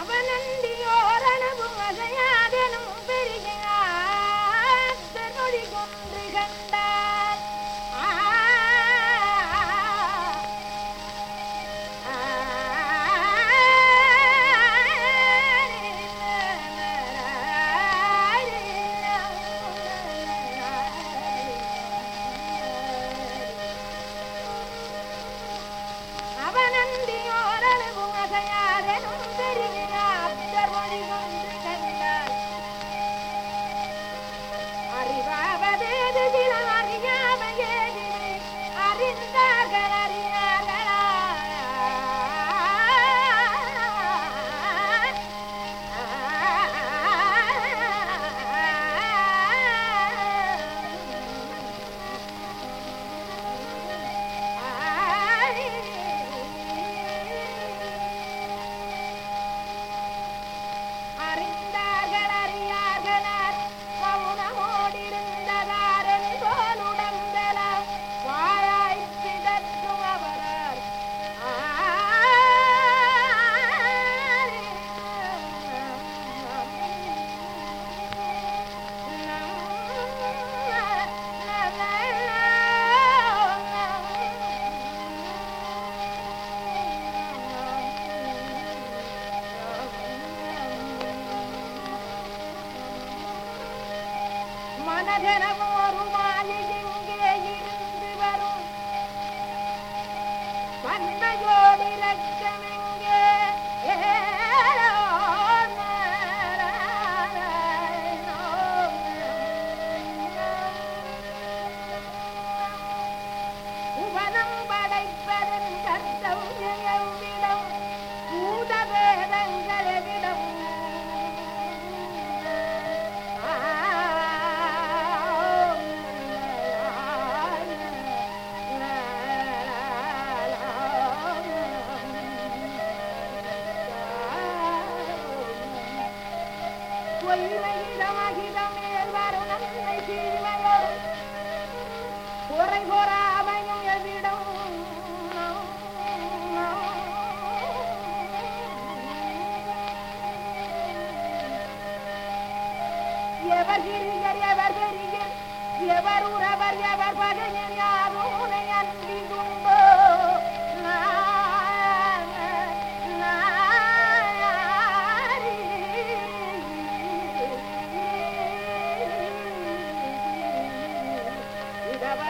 அவனந்தியோ Ubanang ba ஒயிரகிதமகிதமேல் வரும் நன்மை தீமையோர் குறை கோராமையும் எதிடம் எவர் கிரியர் உறவர் எவர் பகைஞர் யாரும் அன்பின் Bye-bye.